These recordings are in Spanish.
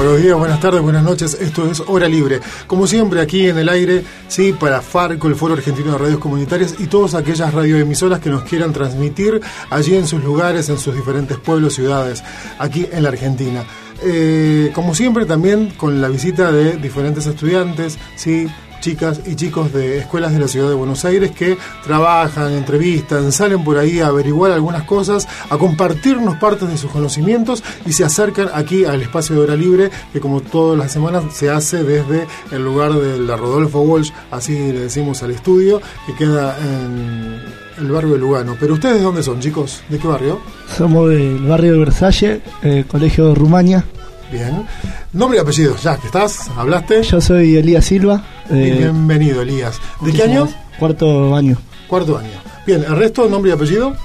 Buenos días, buenas tardes, buenas noches. Esto es Hora Libre. Como siempre, aquí en el aire, sí, para FARCO, el Foro Argentino de Radios Comunitarias y todas aquellas radioemisoras que nos quieran transmitir allí en sus lugares, en sus diferentes pueblos, ciudades, aquí en la Argentina. Eh, como siempre, también con la visita de diferentes estudiantes, sí, chicas y chicos de escuelas de la ciudad de Buenos Aires que trabajan, entrevistan, salen por ahí a averiguar algunas cosas, a compartirnos partes de sus conocimientos y se acercan aquí al espacio de hora libre que como todas las semanas se hace desde el lugar de la Rodolfo Walsh, así le decimos al estudio, que queda en el barrio de Lugano. Pero ustedes de dónde son, chicos? ¿De qué barrio? Somos del barrio de Versalles, eh, Colegio de Rumania. Bien. Nombre y apellido, ya que estás, hablaste. Yo soy Elías Silva. Eh, Bienvenido, Elías. ¿De qué año? Cuarto año. Cuarto año. Bien, el resto, nombre y apellido.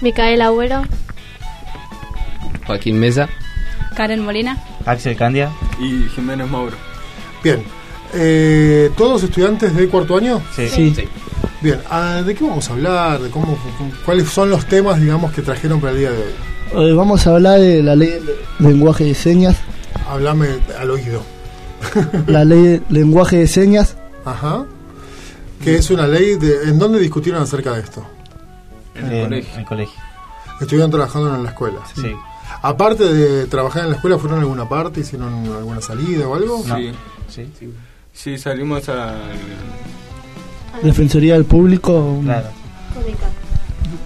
Micael Agüero, Joaquín Mesa. Karen Molina, Axel Candia. y Jiménez Mauro. Bien. Eh, ¿Todos estudiantes de cuarto año? Sí. Sí. Bien. ah, ¿De qué vamos a hablar? ¿De cómo, ¿Cuáles son los temas, digamos, que trajeron para el día de hoy? Hoy vamos a hablar de la ley de lenguaje de señas. Háblame al oído. la ley de lenguaje de señas. Ajá. Que es una ley de... ¿En dónde discutieron acerca de esto? En el En colegio. en el colegio. Estuvieron trabajando en la escuela. Sí. Aparte de trabajar en la escuela, ¿fueron a alguna parte? ¿Hicieron alguna salida o algo? No. Sí. Sí. Sí, salimos a... Defensoría del Público. Claro.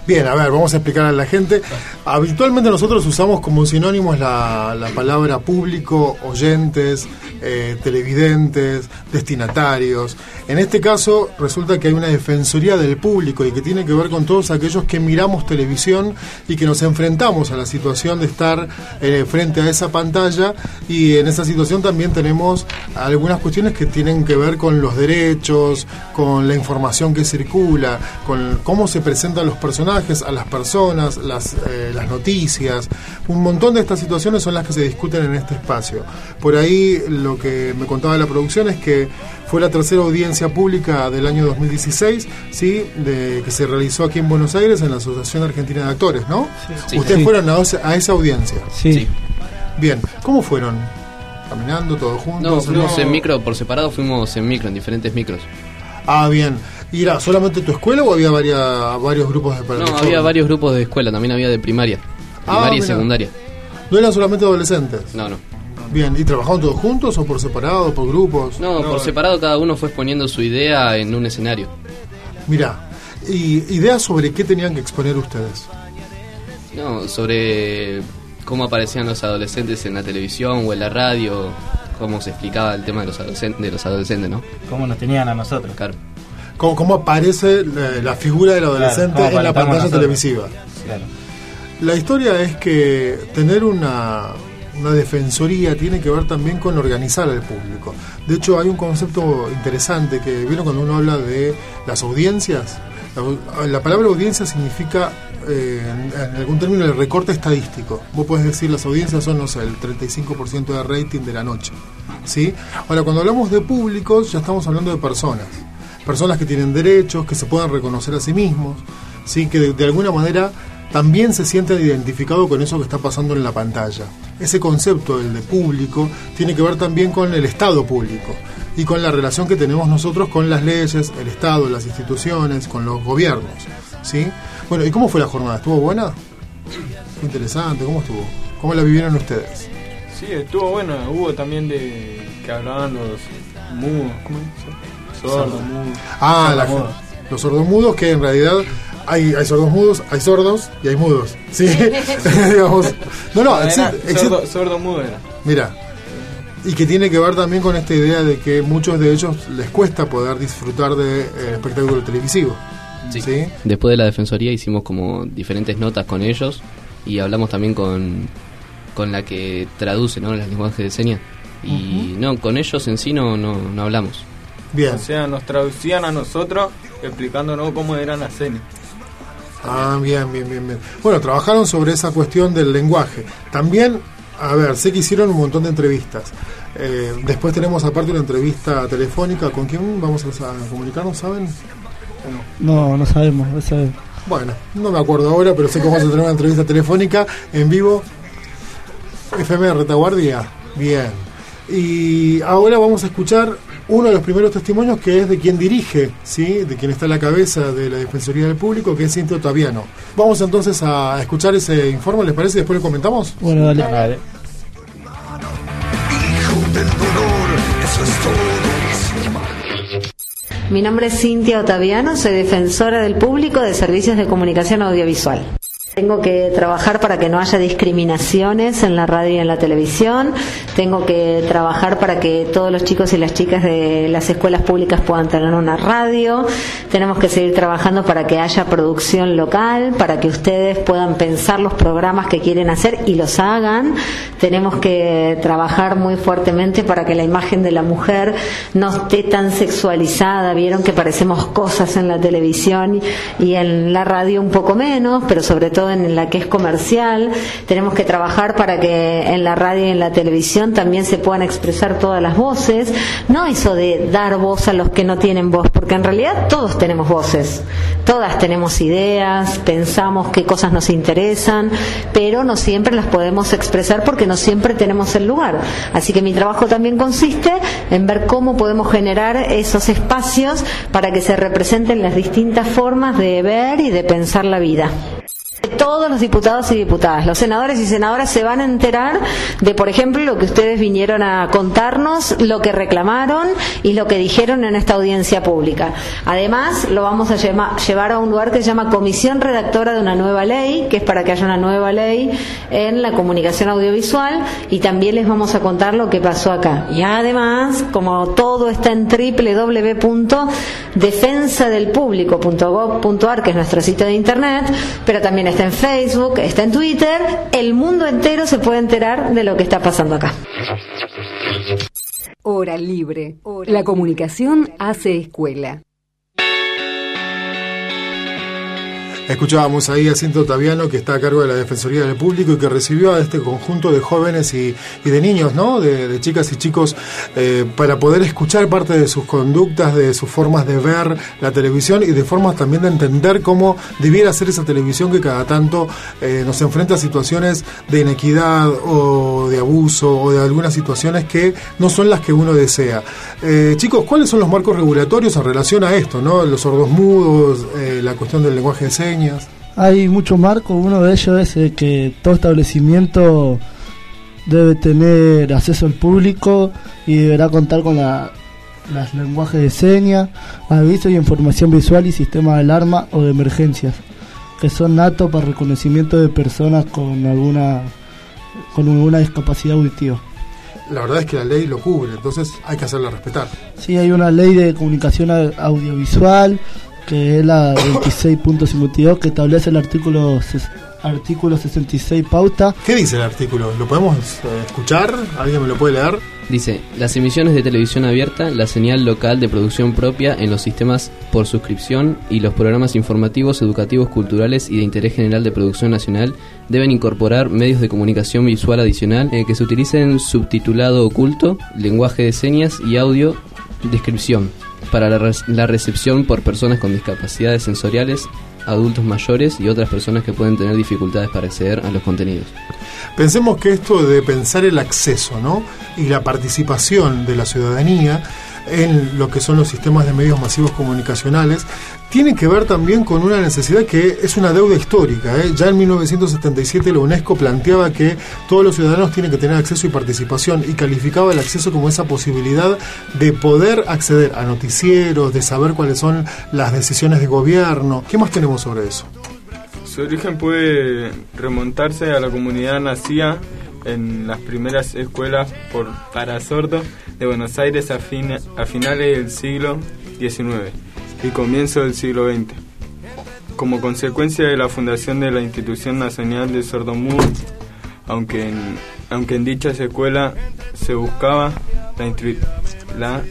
Bien, a ver, vamos a explicar a la gente. Habitualmente nosotros usamos como sinónimos la, la palabra público, oyentes, eh, televidentes, destinatarios. En este caso resulta que hay una defensoría del público y que tiene que ver con todos aquellos que miramos televisión y que nos enfrentamos a la situación de estar eh, frente a esa pantalla y en esa situación también tenemos algunas cuestiones que tienen que ver con los derechos, con la información que circula, con cómo se presentan los personajes a las personas, las, eh, las noticias. Un montón de estas situaciones son las que se discuten en este espacio. Por ahí lo que me contaba la producción es que fue la tercera audiencia pública del año 2016, ¿sí? De, que se realizó aquí en Buenos Aires en la Asociación Argentina de Actores, ¿no? Sí. Ustedes Sí. fueron a, esa- a esa audiencia. Sí. Sí. Bien, ¿cómo fueron? ¿Caminando todos juntos? No, fuimos no. en micro, por separado fuimos en micro, en diferentes micros. Ah, bien. ¿Y era solamente tu escuela o había varias, varios grupos de No, había varios grupos de escuela, también había de primaria. Ah, Primaria y mira. secundaria. ¿No eran solamente adolescentes? No, no. Bien, ¿y trabajaban todos juntos o por separado, por grupos? No, No. por separado cada uno fue exponiendo su idea en un escenario. Mirá, ¿y ideas sobre qué tenían que exponer ustedes? No, sobre cómo aparecían los adolescentes en la televisión o en la radio, cómo se explicaba el tema de los adolescentes, de los adolescentes ¿no? ¿Cómo nos tenían a nosotros? Claro. ¿Cómo, cómo aparece la, la figura del adolescente en la pantalla televisiva? Claro. La historia es que tener una, una defensoría tiene que ver también con organizar al público. De hecho, hay un concepto interesante que, ¿vieron cuando uno habla de las audiencias? La, la palabra audiencia significa, eh, en, en algún término, el recorte estadístico. Vos podés decir las audiencias son, no sé, el 35% de rating de la noche. ¿sí? Ahora, cuando hablamos de públicos, ya estamos hablando de personas. Personas que tienen derechos, que se puedan reconocer a sí mismos, ¿sí? que de, alguna manera también se sienten identificados con eso que está pasando en la pantalla. Ese concepto, el de público, tiene que ver también con el Estado público y con la relación que tenemos nosotros con las leyes, el Estado, las instituciones, con los gobiernos. ¿sí? Bueno, ¿y cómo fue la jornada? ¿Estuvo buena? Fue interesante, ¿cómo estuvo? ¿Cómo la vivieron ustedes? Sí, estuvo bueno. Hubo también de... que hablaban los mudos. ¿Cómo es? Sordos, mudos. Ah, la- Sordomudos. los sordomudos que en realidad hay, hay sordos mudos, hay sordos y hay mudos. ¿sí? Digamos, no, no, existe- era existe- sordo, sordo mudo era. Mira, y que tiene que ver también con esta idea de que muchos de ellos les cuesta poder disfrutar de eh, espectáculo televisivo. Sí. ¿sí? Después de la defensoría hicimos como diferentes notas con ellos y hablamos también con, con la que traduce ¿no? los lenguajes de señas Y no, con ellos en sí no, no, no hablamos. Bien. O sea, nos traducían a nosotros explicándonos cómo eran las señas. Ah, bien, bien, bien, bien. Bueno, trabajaron sobre esa cuestión del lenguaje. También, a ver, sé que hicieron un montón de entrevistas. Eh, después tenemos aparte una entrevista telefónica. ¿Con quién vamos a comunicarnos, saben? No, no sabemos, Bueno, no me acuerdo ahora, pero sé que vamos a tener una entrevista telefónica en vivo. FM Retaguardia. Bien. Y ahora vamos a escuchar uno de los primeros testimonios que es de quien dirige, ¿sí? de quien está a la cabeza de la Defensoría del Público, que es Cintia Otaviano. Vamos entonces a escuchar ese informe, ¿les parece? Después lo comentamos. Bueno, dale. dale. Mi nombre es Cintia Otaviano, soy defensora del público de servicios de comunicación audiovisual. Tengo que trabajar para que no haya discriminaciones en la radio y en la televisión. Tengo que trabajar para que todos los chicos y las chicas de las escuelas públicas puedan tener una radio. Tenemos que seguir trabajando para que haya producción local, para que ustedes puedan pensar los programas que quieren hacer y los hagan. Tenemos que trabajar muy fuertemente para que la imagen de la mujer no esté tan sexualizada. Vieron que parecemos cosas en la televisión y en la radio un poco menos, pero sobre todo en la que es comercial. Tenemos que trabajar para que en la radio y en la televisión también se puedan expresar todas las voces. No eso de dar voz a los que no tienen voz, porque en realidad todos tenemos voces. Todas tenemos ideas, pensamos qué cosas nos interesan, pero no siempre las podemos expresar porque no siempre tenemos el lugar. Así que mi trabajo también consiste en ver cómo podemos generar esos espacios para que se representen las distintas formas de ver y de pensar la vida todos los diputados y diputadas. Los senadores y senadoras se van a enterar de, por ejemplo, lo que ustedes vinieron a contarnos, lo que reclamaron y lo que dijeron en esta audiencia pública. Además, lo vamos a llevar a un lugar que se llama Comisión Redactora de una nueva ley, que es para que haya una nueva ley en la comunicación audiovisual y también les vamos a contar lo que pasó acá. Y además, como todo está en www.defensadelpublico.gov.ar, que es nuestro sitio de internet, pero también está en Facebook, está en Twitter, el mundo entero se puede enterar de lo que está pasando acá. Hora libre. La comunicación hace escuela. Escuchábamos ahí a Cinto Taviano, que está a cargo de la Defensoría del Público y que recibió a este conjunto de jóvenes y, de niños, ¿no? De, chicas y chicos, eh, para poder escuchar parte de sus conductas, de sus formas de ver la televisión y de formas también de entender cómo debiera ser esa televisión que cada tanto eh, nos enfrenta a situaciones de inequidad o de abuso o de algunas situaciones que no son las que uno desea. Eh, chicos, ¿cuáles son los marcos regulatorios en relación a esto, ¿no? Los sordos mudos, la cuestión del lenguaje de señas hay muchos marcos, uno de ellos es que todo establecimiento debe tener acceso al público y deberá contar con la, las lenguajes de señas, avisos y información visual y sistema de alarma o de emergencias, que son natos para reconocimiento de personas con alguna con alguna discapacidad auditiva. La verdad es que la ley lo cubre, entonces hay que hacerla respetar. Sí, hay una ley de comunicación audiovisual, que es la 26.52 que establece el artículo artículo 66 pauta. ¿Qué dice el artículo? ¿Lo podemos eh, escuchar? ¿Alguien me lo puede leer? Dice, las emisiones de televisión abierta, la señal local de producción propia en los sistemas por suscripción y los programas informativos, educativos, culturales y de interés general de producción nacional deben incorporar medios de comunicación visual adicional eh, que se utilicen subtitulado oculto, lenguaje de señas y audio descripción para la, recepción por personas con discapacidades sensoriales, adultos mayores y otras personas que pueden tener dificultades para acceder a los contenidos. Pensemos que esto de pensar el acceso ¿no? y la participación de la ciudadanía en lo que son los sistemas de medios masivos comunicacionales, tiene que ver también con una necesidad que es una deuda histórica. ¿eh? Ya en 1977 la UNESCO planteaba que todos los ciudadanos tienen que tener acceso y participación y calificaba el acceso como esa posibilidad de poder acceder a noticieros, de saber cuáles son las decisiones de gobierno. ¿Qué más tenemos sobre eso? Su origen puede remontarse a la comunidad nacida en las primeras escuelas por, para sordos de Buenos Aires a finales del siglo XIX y comienzo del siglo XX. Como consecuencia de la fundación de la Institución Nacional de Sordomudos, aunque en aunque en dicha escuela se buscaba la, la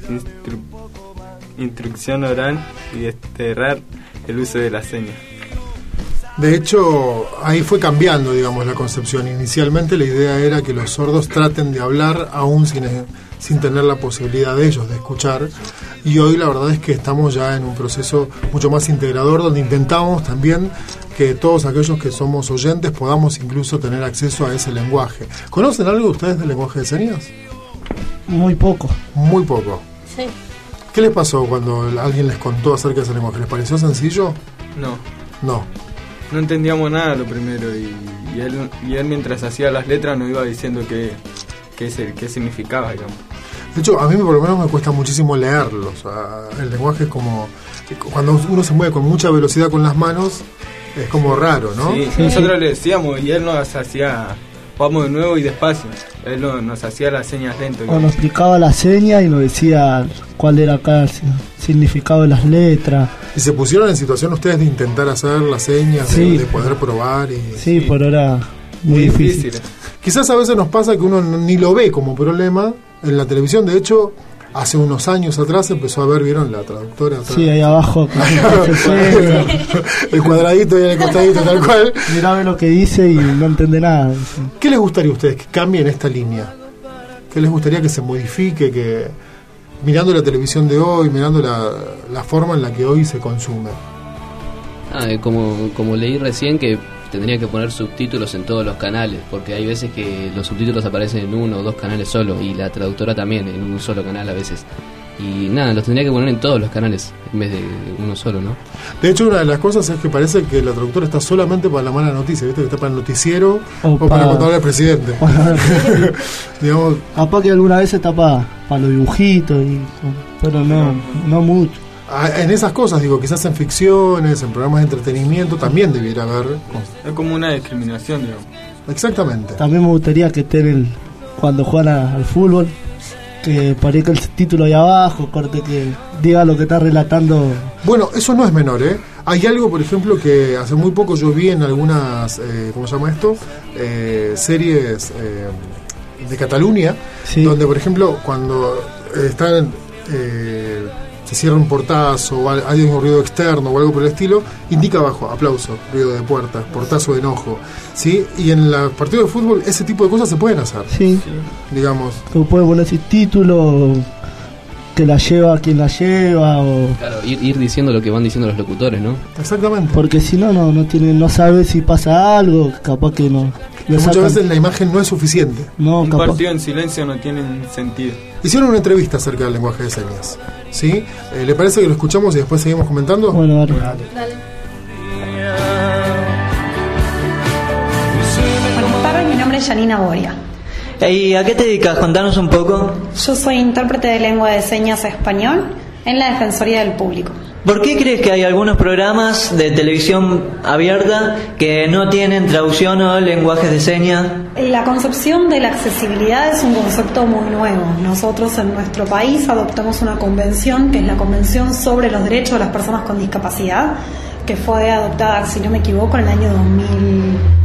instrucción oral y desterrar el uso de la seña. De hecho, ahí fue cambiando, digamos, la concepción. Inicialmente la idea era que los sordos traten de hablar aún sin, sin tener la posibilidad de ellos de escuchar. Y hoy la verdad es que estamos ya en un proceso mucho más integrador donde intentamos también que todos aquellos que somos oyentes podamos incluso tener acceso a ese lenguaje. ¿Conocen algo ustedes del lenguaje de señas? Muy poco. Muy poco. Sí. ¿Qué les pasó cuando alguien les contó acerca de ese lenguaje? ¿Les pareció sencillo? No. No. No entendíamos nada lo primero y, él, y él mientras hacía las letras nos iba diciendo qué, qué, qué significaba, digamos. De hecho, a mí por lo menos me cuesta muchísimo leerlo. el lenguaje es como... Cuando uno se mueve con mucha velocidad con las manos, es como raro, ¿no? Sí, nosotros le decíamos y él nos hacía vamos de nuevo y despacio. Él nos hacía las señas lento. O nos explicaba la seña y nos decía cuál era cada significado de las letras. ¿Y se pusieron en situación ustedes de intentar hacer las señas, de, poder probar? Y... Sí, pero era muy, difícil. Quizás a veces nos pasa que uno ni lo ve como problema en la televisión. De hecho, hace unos años atrás empezó a ver, ¿vieron la traductora? Sí, ahí abajo. el cuadradito y el costadito, tal cual. Mirá lo que dice y no entiende nada. ¿Qué les gustaría a ustedes que cambien esta línea? ¿Qué les gustaría que se modifique? que Mirando la televisión de hoy, mirando la, la forma en la que hoy se consume. Ah, eh, como, como leí recién que tendría que poner subtítulos en todos los canales, porque hay veces que los subtítulos aparecen en uno o dos canales solo y la traductora también en un solo canal a veces. Y nada, los tendría que poner en todos los canales en vez de uno solo, ¿no? De hecho, una de las cosas es que parece que la traductora está solamente para la mala noticia, ¿viste? Que está para el noticiero o, para, contarle al presidente. Digamos, Capaz que alguna vez está para, para los dibujitos, y, pero no, no mucho. Ah, en esas cosas, digo, quizás en ficciones, en programas de entretenimiento, también debiera haber. Es como una discriminación, digo. Exactamente. También me gustaría que estén el, cuando juegan al fútbol, que parezca el título ahí abajo, corte que diga lo que está relatando. Bueno, eso no es menor, ¿eh? Hay algo, por ejemplo, que hace muy poco yo vi en algunas, eh, ¿cómo se llama esto? Eh, series eh, de Cataluña, donde, por ejemplo, cuando están se cierra un portazo o hay un ruido externo o algo por el estilo, indica abajo, aplauso, ruido de puerta, portazo de enojo. ¿sí? Y en el partido de fútbol ese tipo de cosas se pueden hacer. Sí. Digamos. Como puede poner ese título que la lleva quien la lleva o claro ir, diciendo lo que van diciendo los locutores no exactamente porque si no no no tiene no sabe si pasa algo capaz que no muchas veces la imagen no es suficiente no un partido en silencio no tiene sentido hicieron una entrevista acerca del lenguaje de señas ¿sí? Eh, ¿Le parece que lo escuchamos y después seguimos comentando? Bueno, dale. Buenas tardes, mi nombre es Janina Boria. ¿Y a qué te dedicas? Contanos un poco. Yo soy intérprete de lengua de señas español en la Defensoría del Público. ¿Por qué crees que hay algunos programas de televisión abierta que no tienen traducción o lenguajes de señas? La concepción de la accesibilidad es un concepto muy nuevo. Nosotros en nuestro país adoptamos una convención que es la Convención sobre los Derechos de las Personas con Discapacidad, que fue adoptada, si no me equivoco, en el año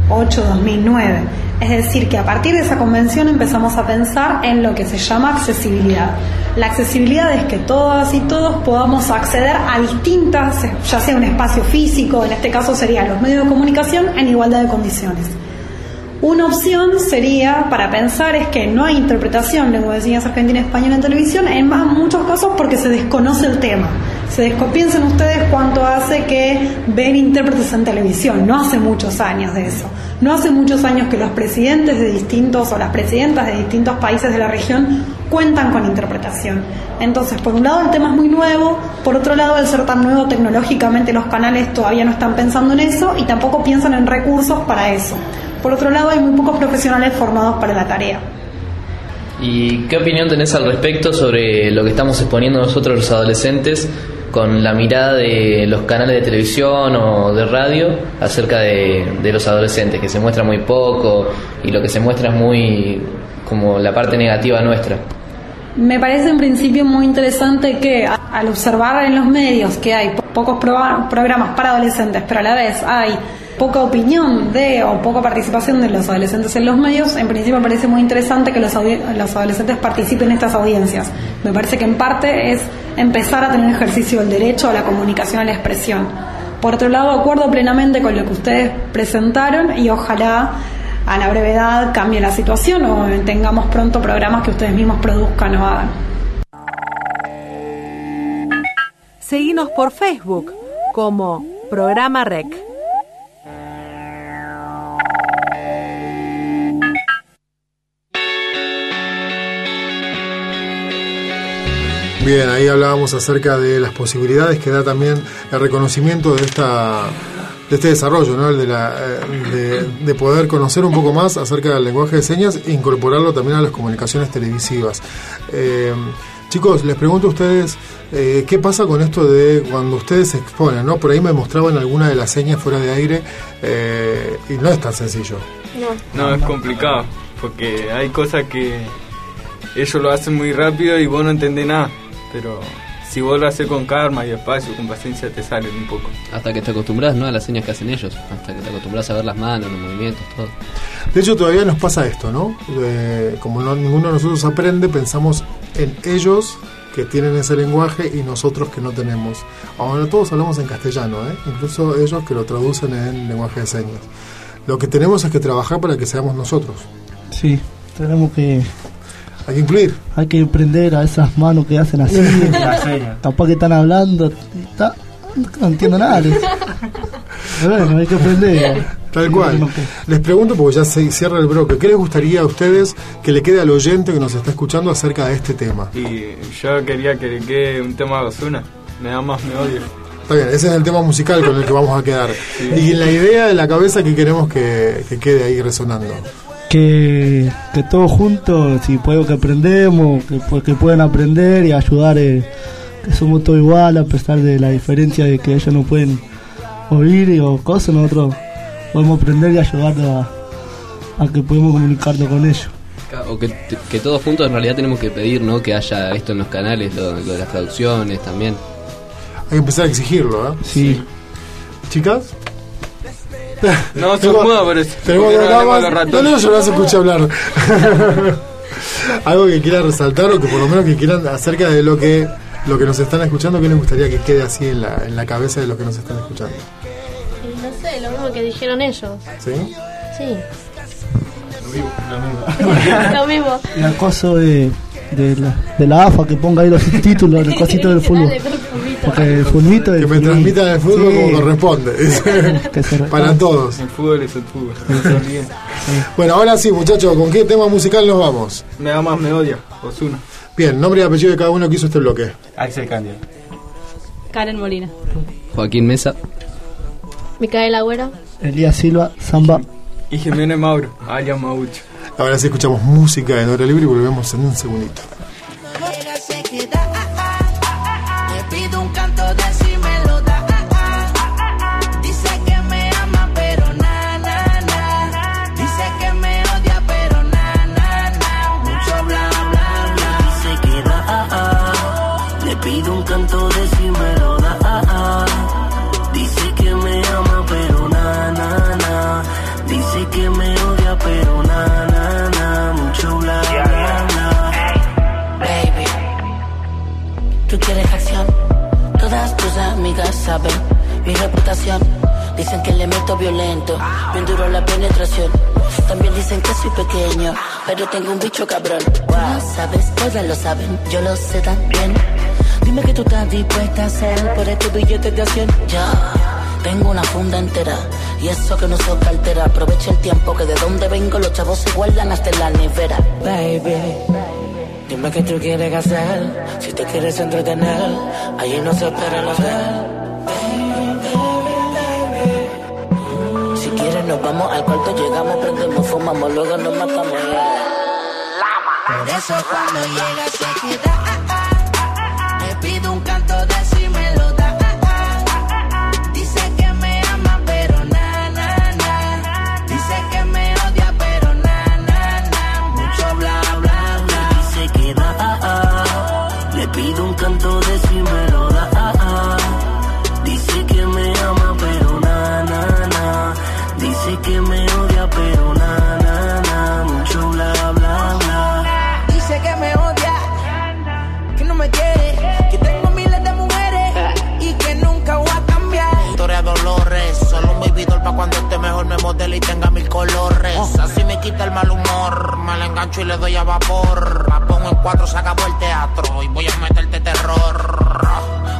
2008-2009. Es decir, que a partir de esa convención empezamos a pensar en lo que se llama accesibilidad. La accesibilidad es que todas y todos podamos acceder a distintas, ya sea un espacio físico, en este caso serían los medios de comunicación, en igualdad de condiciones. Una opción sería para pensar es que no hay interpretación de señas argentina y española en televisión, en más muchos casos porque se desconoce el tema. Se piensen ustedes cuánto hace que ven intérpretes en televisión, no hace muchos años de eso. No hace muchos años que los presidentes de distintos o las presidentas de distintos países de la región cuentan con interpretación. Entonces, por un lado el tema es muy nuevo, por otro lado al ser tan nuevo tecnológicamente los canales todavía no están pensando en eso y tampoco piensan en recursos para eso. Por otro lado hay muy pocos profesionales formados para la tarea. ¿Y qué opinión tenés al respecto sobre lo que estamos exponiendo nosotros los adolescentes con la mirada de los canales de televisión o de radio acerca de, los adolescentes, que se muestra muy poco y lo que se muestra es muy como la parte negativa nuestra. Me parece en principio muy interesante que al observar en los medios que hay pocos programas para adolescentes, pero a la vez hay poca opinión de o poca participación de los adolescentes en los medios, en principio me parece muy interesante que los, los adolescentes participen en estas audiencias. Me parece que en parte es empezar a tener ejercicio del derecho a la comunicación, a la expresión. Por otro lado, acuerdo plenamente con lo que ustedes presentaron y ojalá a la brevedad cambie la situación o tengamos pronto programas que ustedes mismos produzcan o hagan. Seguimos por Facebook como Programa Rec. Bien, ahí hablábamos acerca de las posibilidades que da también el reconocimiento de esta de este desarrollo, ¿no? El de, la, eh, de, poder conocer un poco más acerca del lenguaje de señas e incorporarlo también a las comunicaciones televisivas. Eh, chicos, les pregunto a ustedes, eh, ¿qué pasa con esto de cuando ustedes se exponen? ¿no? Por ahí me mostraban alguna de las señas fuera de aire y no es tan sencillo. No. no, es complicado, porque hay cosas que ellos lo hacen muy rápido y vos no entendés nada pero si vos lo haces con calma y espacio, con paciencia, te salen un poco. Hasta que te acostumbras ¿no? a las señas que hacen ellos, hasta que te acostumbras a ver las manos, los movimientos, todo. De hecho, todavía nos pasa esto, ¿no? como ninguno de nosotros aprende, pensamos en ellos que tienen ese lenguaje y nosotros que no tenemos. Ahora todos hablamos en castellano, ¿eh? incluso ellos que lo traducen en lenguaje de señas. Lo que tenemos es que trabajar para que seamos nosotros. Sí, tenemos que hay que incluir. Hay que prender a esas manos que hacen así. Capaz que están hablando. no entiendo nada. bueno, hay que aprender. Tal cual. Les pregunto, porque ya se cierra el bloque, ¿qué les gustaría a ustedes que le quede al oyente que nos está escuchando acerca de este tema? Y yo quería que le quede un tema de Osuna. Me da más, me odio. Está bien, ese es el tema musical con el que vamos a quedar. Y la idea de la cabeza que queremos que, que quede ahí resonando que, que todos juntos, si puedo que aprendemos, que, pues, que pueden aprender y ayudar, eh, que somos todos igual a pesar de la diferencia de que ellos no pueden oír o cosas, nosotros podemos aprender y ayudarlos a, que podamos comunicarnos con ellos. O que, que, todos juntos en realidad tenemos que pedir ¿no? que haya esto en los canales, lo, de las traducciones también. Hay que empezar a exigirlo, ¿eh? sí. ¿Chicas? No, se muda, pero Tenemos No, no, yo las escuché hablar. Algo que quieran resaltar o que por lo menos que quieran acerca de lo que lo que nos están escuchando, ¿qué les gustaría que quede así en la, en la cabeza de los que nos están escuchando? No sé, lo mismo que dijeron ellos. ¿Sí? Sí. Lo mismo. Lo mismo. El acoso de, de, la, de la AFA que ponga ahí los títulos, el cosito del fútbol. Porque el fulmito Que me transmitan el fútbol como corresponde. Para todos. El fútbol es el fútbol. Bueno, ahora sí, muchachos, ¿con qué tema musical nos vamos? Me amas, me odia. Osuna. Bien, nombre y apellido de cada uno que hizo este bloque. Axel Candia. Karen Molina. Joaquín Mesa. Micaela Agüero. Elías Silva, Zamba. Y Jiménez Mauro, alias Maucho. Ahora sí escuchamos música en hora libre y volvemos en un segundito. Saben mi reputación. Dicen que le meto violento, bien duro la penetración. También dicen que soy pequeño, pero tengo un bicho cabrón. Wow. sabes, todas lo saben, yo lo sé también. Dime que tú estás dispuesta a hacer por este billete de acción. Ya, tengo una funda entera. Y eso que no soy cartera, aprovecha el tiempo que de donde vengo los chavos se guardan hasta en la nevera. Baby, dime qué tú quieres hacer. Si te quieres entretener, allí no se espera la vamos al cuarto, llegamos, prendemos, fumamos, luego nos matamos. Por eso cuando llega se queda, y tenga mil colores. Así me quita el mal humor, me la engancho y le doy a vapor. La pongo en cuatro, se acabó el teatro y voy a meterte terror.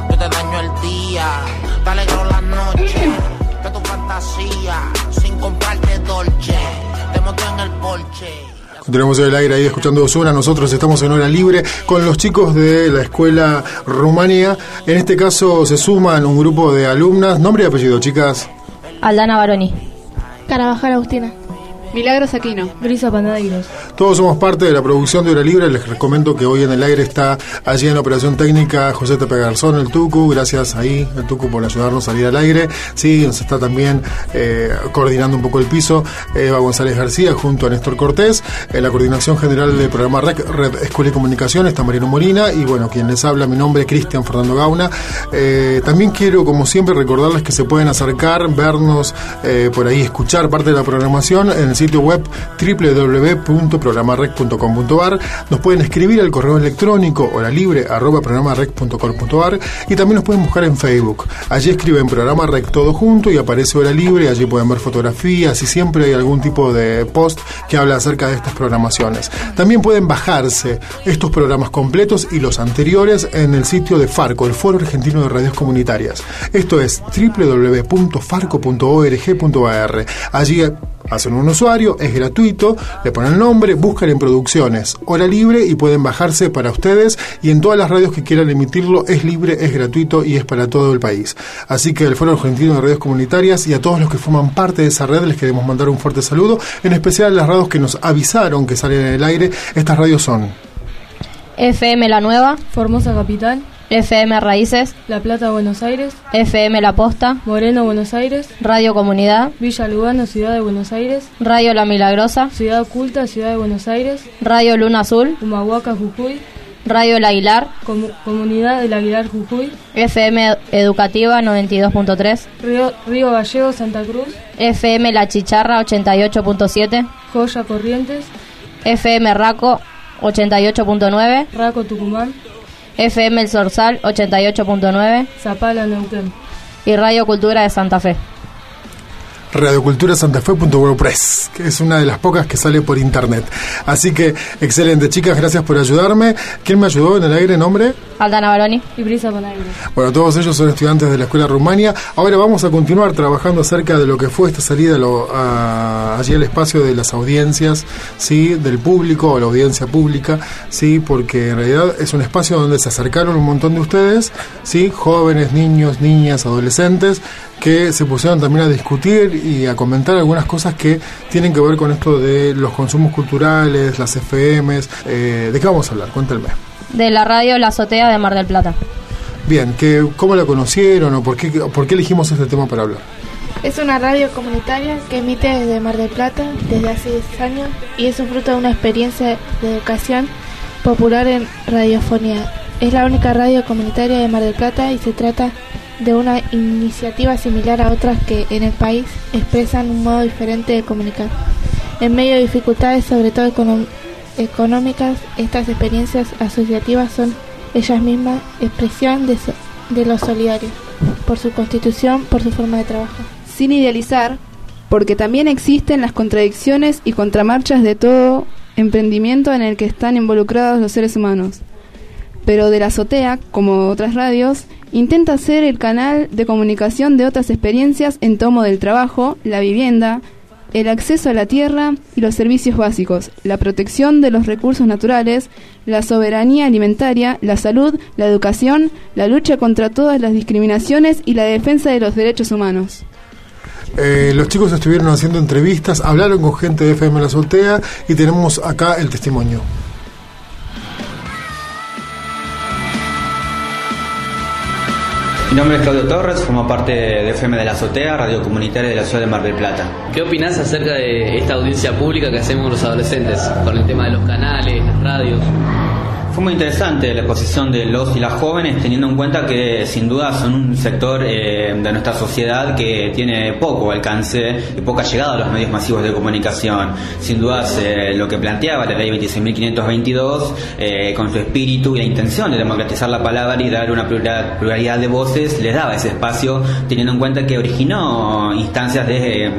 Yo te daño el día, te alegro la noche, que tu fantasía, sin comprarte dolce, te monté en el porche. Continuamos en el aire ahí escuchando Osuna. Nosotros estamos en hora libre con los chicos de la escuela Rumania. En este caso se suman un grupo de alumnas. Nombre y apellido, chicas. Aldana Baroni. Carabajal Agustina. Milagros Aquino. Brisa Panadeiros. Todos somos parte de la producción de Hora Libre. Les recomiendo que hoy en el aire está allí en la operación técnica José Tepe Garzón, el Tucu. Gracias ahí, el Tucu, por ayudarnos a salir al aire. Sí, nos está también eh, coordinando un poco el piso Eva González García junto a Néstor Cortés. En la coordinación general del programa REC, Red Escuela y Comunicación, está Marino Molina. Y bueno, quien les habla, mi nombre es Cristian Fernando Gauna. Eh, también quiero, como siempre, recordarles que se pueden acercar, vernos eh, por ahí, escuchar parte de la programación en el sitio web www.programarec.com.ar. Nos pueden escribir al correo electrónico hora libre arroba programarec.com.ar y también nos pueden buscar en Facebook. Allí escriben programa rec todo junto y aparece hora libre. Allí pueden ver fotografías y siempre hay algún tipo de post que habla acerca de estas programaciones. También pueden bajarse estos programas completos y los anteriores en el sitio de Farco, el Foro Argentino de Radios Comunitarias. Esto es www.farco.org.ar. Allí hacen un usuario, es gratuito, le ponen el nombre, buscan en producciones, hora libre y pueden bajarse para ustedes y en todas las radios que quieran emitirlo es libre, es gratuito y es para todo el país. Así que el Foro Argentino de Radios Comunitarias y a todos los que forman parte de esa red les queremos mandar un fuerte saludo, en especial a las radios que nos avisaron que salen en el aire. Estas radios son FM La Nueva, Formosa Capital, FM Raíces, La Plata, Buenos Aires, FM La Posta, Moreno, Buenos Aires, Radio Comunidad, Villa Lugano, Ciudad de Buenos Aires, Radio La Milagrosa, Ciudad Oculta, Ciudad de Buenos Aires, Radio Luna Azul, Humahuaca, Jujuy, Radio El Aguilar, Com Comunidad del Aguilar, Jujuy, FM Educativa 92.3, Río, Río Gallego, Santa Cruz, FM La Chicharra 88.7, Joya Corrientes, FM Raco 88.9, Raco Tucumán, FM El Sorsal 88.9, Zapala Neuquén y Radio Cultura de Santa Fe. radioculturasantafe.wordpress, que es una de las pocas que sale por internet. Así que, excelente, chicas, gracias por ayudarme. ¿Quién me ayudó en el aire? ¿Nombre? Aldana Baroni. Y Brisa Panagre. Bueno, todos ellos son estudiantes de la Escuela Rumania. Ahora vamos a continuar trabajando acerca de lo que fue esta salida lo, a, allí al espacio de las audiencias, ¿sí? del público o la audiencia pública, ¿sí? porque en realidad es un espacio donde se acercaron un montón de ustedes, ¿sí? jóvenes, niños, niñas, adolescentes, que se pusieron también a discutir y a comentar algunas cosas que tienen que ver con esto de los consumos culturales, las FMs. Eh, ¿De qué vamos a hablar? Cuéntenme. De la radio La Azotea de Mar del Plata. Bien, que, ¿cómo la conocieron o por qué, por qué elegimos este tema para hablar? Es una radio comunitaria que emite desde Mar del Plata desde hace 10 años y es un fruto de una experiencia de educación popular en radiofonía. Es la única radio comunitaria de Mar del Plata y se trata de una iniciativa similar a otras que en el país expresan un modo diferente de comunicar. En medio de dificultades, sobre todo económicas, estas experiencias asociativas son ellas mismas expresión de, de lo solidario, por su constitución, por su forma de trabajo. Sin idealizar, porque también existen las contradicciones y contramarchas de todo emprendimiento en el que están involucrados los seres humanos. Pero de la azotea, como otras radios, intenta ser el canal de comunicación de otras experiencias en tomo del trabajo, la vivienda, el acceso a la tierra y los servicios básicos, la protección de los recursos naturales, la soberanía alimentaria, la salud, la educación, la lucha contra todas las discriminaciones y la defensa de los derechos humanos. Eh, los chicos estuvieron haciendo entrevistas, hablaron con gente de FM La Azotea y tenemos acá el testimonio. Mi nombre es Claudio Torres, formo parte de FM de la Azotea, radio comunitaria de la ciudad de Mar del Plata. ¿Qué opinás acerca de esta audiencia pública que hacemos los adolescentes con el tema de los canales, las radios? Fue muy interesante la exposición de los y las jóvenes, teniendo en cuenta que sin duda son un sector eh, de nuestra sociedad que tiene poco alcance y poca llegada a los medios masivos de comunicación. Sin duda eh, lo que planteaba la ley 26.522, eh, con su espíritu y la intención de democratizar la palabra y dar una pluralidad de voces, les daba ese espacio, teniendo en cuenta que originó instancias de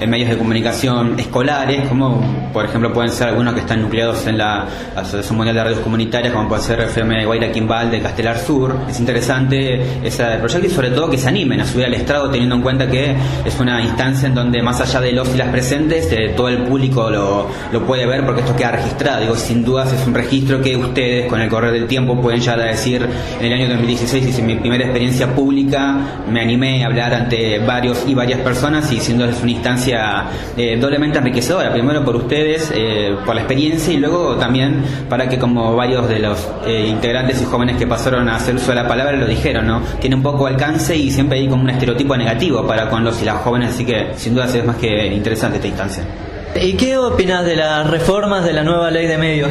en medios de comunicación escolares, como por ejemplo pueden ser algunos que están nucleados en la Asociación Mundial de Radios Comunitarias, como puede ser FM Guaira Quimbal de Castelar Sur. Es interesante ese proyecto y sobre todo que se animen a subir al estrado teniendo en cuenta que es una instancia en donde más allá de los y las presentes, eh, todo el público lo, lo puede ver porque esto queda registrado. Digo, sin dudas es un registro que ustedes con el correr del tiempo pueden llegar a decir, en el año 2016 hice mi primera experiencia pública, me animé a hablar ante varios y varias personas y duda es una instancia eh, doblemente enriquecedora, primero por ustedes, eh, por la experiencia y luego también para que como varios de los eh, integrantes y jóvenes que pasaron a hacer uso de la palabra lo dijeron, ¿no? Tiene un poco alcance y siempre hay como un estereotipo negativo para con los y las jóvenes, así que sin duda es más que interesante esta instancia. ¿Y qué opinas de las reformas de la nueva ley de medios?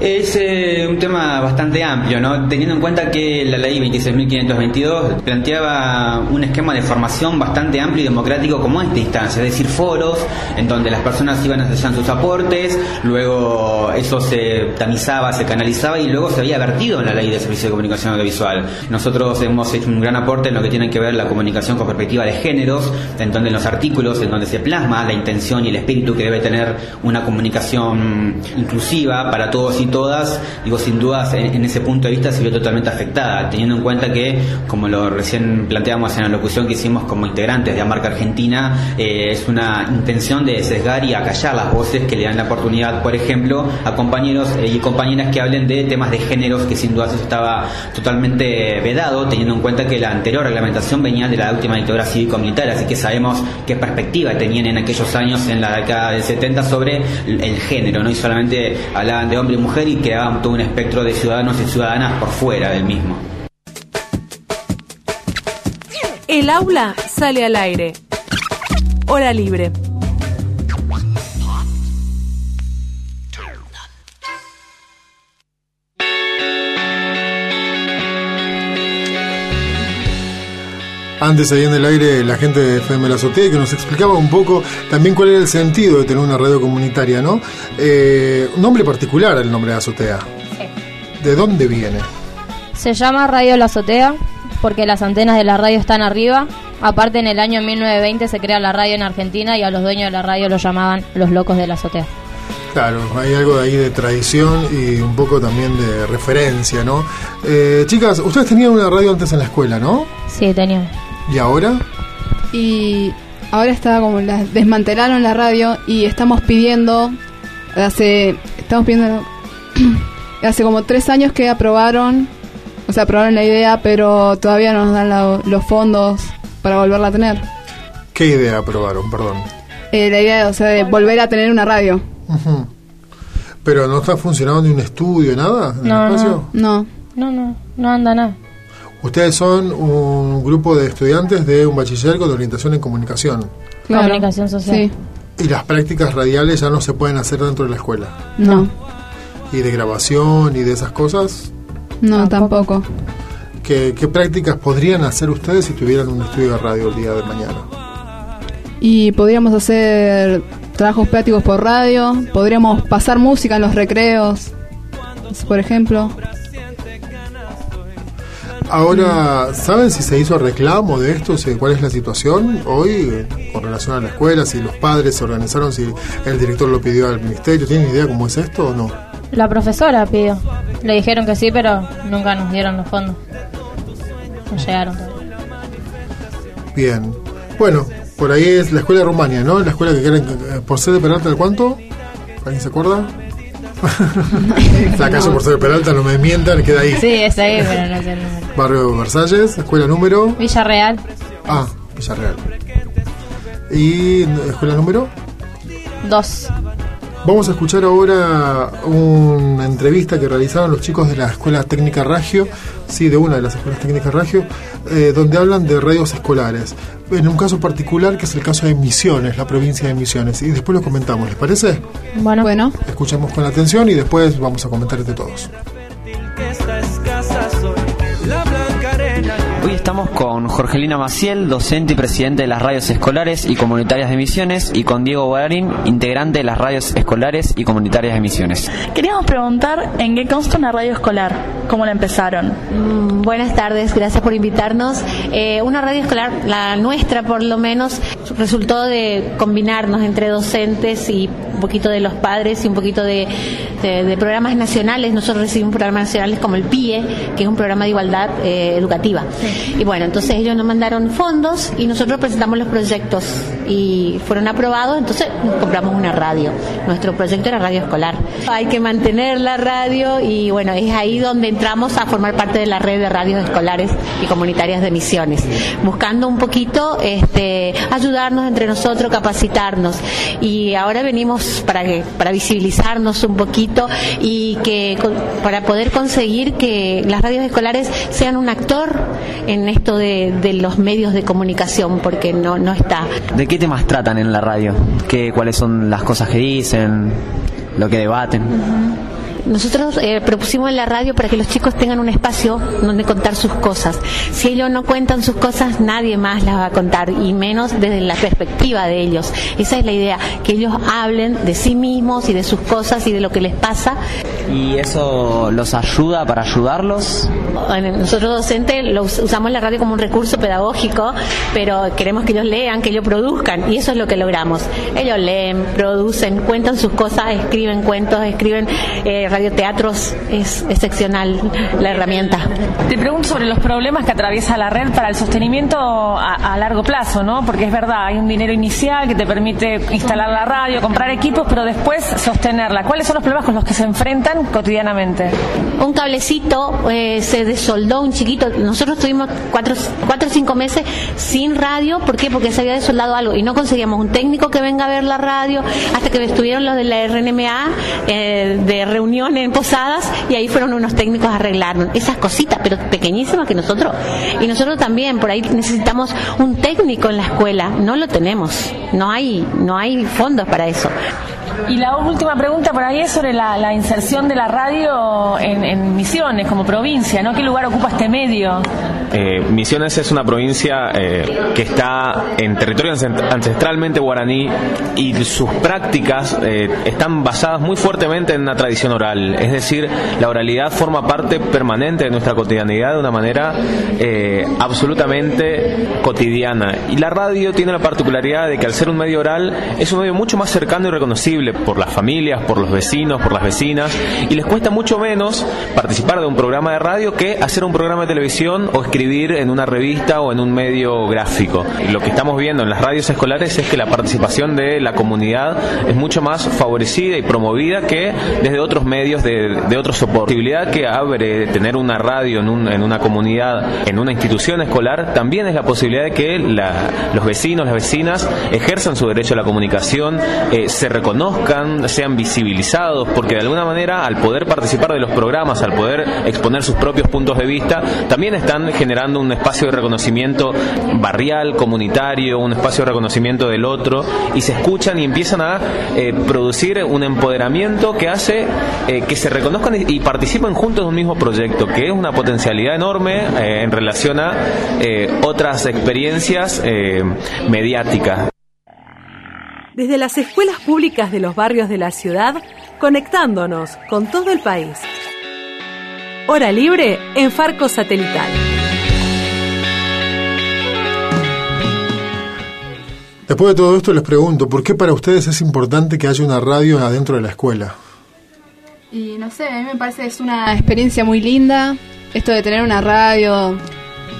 Es eh, un tema bastante amplio, ¿no? teniendo en cuenta que la ley 26.522 planteaba un esquema de formación bastante amplio y democrático como esta instancia, es decir, foros en donde las personas iban a hacer sus aportes, luego eso se tamizaba, se canalizaba y luego se había vertido en la ley de servicio de comunicación audiovisual. Nosotros hemos hecho un gran aporte en lo que tiene que ver la comunicación con perspectiva de géneros, en donde en los artículos, en donde se plasma la intención y el espíritu que debe tener una comunicación inclusiva para todos y todas, digo, sin dudas en, ese punto de vista se vio totalmente afectada, teniendo en cuenta que, como lo recién planteamos en la locución que hicimos como integrantes de Amarca Argentina, eh, es una intención de sesgar y acallar las voces que le dan la oportunidad, por ejemplo, a compañeros eh, y compañeras que hablen de temas de géneros que sin dudas estaba totalmente vedado, teniendo en cuenta que la anterior reglamentación venía de la última dictadura cívico-militar, así que sabemos qué perspectiva tenían en aquellos años, en la década del 70, sobre el género, ¿no? Y solamente hablaban de hombre y mujer y creaban todo un espectro de ciudadanos y ciudadanas por fuera del mismo. El aula sale al aire. Hora libre. Antes ahí en el aire la gente de FM La Azotea que nos explicaba un poco también cuál era el sentido de tener una radio comunitaria, ¿no? Eh, un nombre particular el nombre de Azotea. ¿De dónde viene? Se llama Radio La Azotea porque las antenas de la radio están arriba. Aparte en el año 1920 se crea la radio en Argentina y a los dueños de la radio los llamaban los locos de la azotea. Claro, hay algo de ahí de tradición y un poco también de referencia, ¿no? Eh, chicas, ustedes tenían una radio antes en la escuela, ¿no? Sí, tenían. ¿Y ahora? Y ahora está como la, desmantelaron la radio y estamos pidiendo hace estamos pidiendo hace como tres años que aprobaron o sea aprobaron la idea pero todavía no nos dan los fondos para volverla a tener. Qué idea aprobaron perdón. Eh, la idea o sea de volver a tener una radio. Pero no está funcionando ni un estudio nada no, no. No no. No anda nada Ustedes son un grupo de estudiantes de un bachiller con orientación en comunicación. Comunicación social. Y las prácticas radiales ya no se pueden hacer dentro de la escuela. No. ¿Y de grabación y de esas cosas? No, tampoco. ¿Qué, prácticas podrían hacer ustedes si tuvieran un estudio de radio el día de mañana? Y podríamos hacer trabajos prácticos por radio, podríamos pasar música en los recreos, por ejemplo. Ahora, ¿saben si se hizo reclamo de esto? ¿Cuál es la situación hoy con relación a la escuela? Si los padres se organizaron, si el director lo pidió al ministerio. ¿Tienen idea cómo es esto o no? La profesora pidió. Le dijeron que sí, pero nunca nos dieron los fondos. No llegaron. Bien. Bueno, por ahí es la escuela de Rumania, ¿no? La escuela que quieren, eh, por ser de Peralta, ¿el cuánto? ¿Alguien se acuerda? la calle por ser Peralta, no me mientan, queda ahí. Sí, es ahí, pero no sé el número. Barrio Versalles, escuela número. Villarreal. Ah, Villarreal. ¿Y escuela número? Dos. Vamos a escuchar ahora una entrevista que realizaron los chicos de la Escuela Técnica Ragio, sí, de una de las escuelas técnicas Ragio, eh, donde hablan de radios escolares. En un caso particular, que es el caso de Misiones, la provincia de Misiones. Y después lo comentamos, ¿les parece? Bueno, bueno. Escuchamos con atención y después vamos a comentar de todos. Estamos con Jorgelina Maciel, docente y presidente de las radios escolares y comunitarias de Misiones, y con Diego Guarín, integrante de las radios escolares y comunitarias de Misiones. Queríamos preguntar en qué consta una radio escolar, cómo la empezaron. Mm, buenas tardes, gracias por invitarnos. Eh, una radio escolar, la nuestra por lo menos, resultó de combinarnos entre docentes y poquito de los padres y un poquito de, de, de programas nacionales. Nosotros recibimos programas nacionales como el PIE, que es un programa de igualdad eh, educativa. Y bueno, entonces ellos nos mandaron fondos y nosotros presentamos los proyectos y fueron aprobados, entonces compramos una radio. Nuestro proyecto era radio escolar. Hay que mantener la radio y bueno, es ahí donde entramos a formar parte de la red de radios escolares y comunitarias de misiones, buscando un poquito este, ayudarnos entre nosotros, capacitarnos. Y ahora venimos para, que, para visibilizarnos un poquito y que para poder conseguir que las radios escolares sean un actor en esto de, de los medios de comunicación, porque no, no está. ¿De qué temas tratan en la radio? ¿Qué, ¿Cuáles son las cosas que dicen? ¿Lo que debaten? Nosotros eh, propusimos en la radio para que los chicos tengan un espacio donde contar sus cosas. Si ellos no cuentan sus cosas, nadie más las va a contar, y menos desde la perspectiva de ellos. Esa es la idea, que ellos hablen de sí mismos y de sus cosas y de lo que les pasa. ¿Y eso los ayuda para ayudarlos? Bueno, nosotros docentes lo us- usamos la radio como un recurso pedagógico, pero queremos que ellos lean, que ellos produzcan, y eso es lo que logramos. Ellos leen, producen, cuentan sus cosas, escriben cuentos, escriben eh, radioteatros, es excepcional la herramienta. Te pregunto sobre los problemas que atraviesa la red para el sostenimiento a, a largo plazo, ¿no? Porque es verdad, hay un dinero inicial que te permite instalar la radio, comprar equipos, pero después sostenerla. ¿Cuáles son los problemas con los que se enfrentan cotidianamente? Un cablecito eh, se desoldó un chiquito. Nosotros tuvimos cuatro, cuatro o cinco meses sin radio. ¿Por qué? Porque se había desoldado algo y no conseguíamos un técnico que venga a ver la radio hasta que estuvieron los de la RNMA eh, de reunión en Posadas y ahí fueron unos técnicos a arreglarnos. Esas cositas, pero pequeñísimas que nosotros. Y nosotros también, por ahí necesitamos un técnico en la escuela. No lo tenemos. No hay, no hay fondos para eso. Y la última pregunta por ahí es sobre la, la inserción de la radio en, Misiones como provincia, ¿no? ¿Qué lugar ocupa este medio? Eh, Misiones es una provincia eh, que está en territorio ancest- ancestralmente guaraní y sus prácticas eh, están basadas muy fuertemente en una tradición oral. Es decir, la oralidad forma parte permanente de nuestra cotidianidad de una manera eh, absolutamente cotidiana. Y la radio tiene la particularidad de que al ser un medio oral es un medio mucho más cercano y por las familias, por los vecinos, por las vecinas y les cuesta mucho menos participar de un programa de radio que hacer un programa de televisión o escribir en una revista o en un medio gráfico. Lo que estamos viendo en las radios escolares es que la participación de la comunidad es mucho más favorecida y promovida que desde otros medios de, de otros soportes. La posibilidad que abre tener una radio en, un- en una comunidad, en una institución escolar, también es la posibilidad de que los vecinos, las vecinas ejerzan su derecho a la comunicación, eh, se reconozcan, sean visibilizados, porque de alguna manera al poder participar de los programas, al poder exponer sus propios puntos de vista, también están generando un espacio de reconocimiento barrial, comunitario, un espacio de reconocimiento del otro, y se escuchan y empiezan a eh, producir un empoderamiento que hace eh, que se reconozcan y, participen juntos de un mismo proyecto, que es una potencialidad enorme eh, en relación a eh, otras experiencias mediáticas. Desde las escuelas públicas de los barrios de la ciudad, conectándonos con todo el país. Hora libre en Farco Satelital. Después de todo esto les pregunto, ¿por qué para ustedes es importante que haya una radio adentro de la escuela? Y no sé, a mí me parece que es una experiencia muy linda. Esto de tener una radio,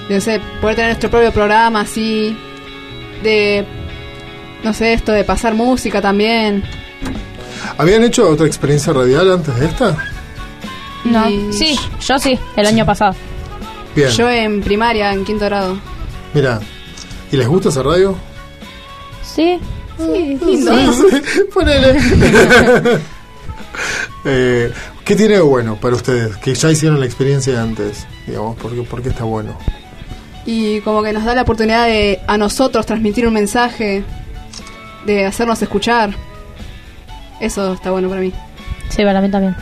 de no sé, poder tener nuestro propio programa así. De, no sé, esto de pasar música también. ¿Habían hecho otra experiencia radial antes de esta? No, sí, yo sí, el año pasado. Bien. Yo en primaria, en quinto grado. Mira, ¿y les gusta esa radio? Sí. Sí, lindo. Ponele. Eh, ¿Qué tiene de bueno para ustedes? Que ya hicieron la experiencia antes, digamos, ¿por qué, por qué está bueno? Y como que nos da la oportunidad de a nosotros transmitir un mensaje, de hacernos escuchar. Eso está bueno para mí. Sí, para mí también.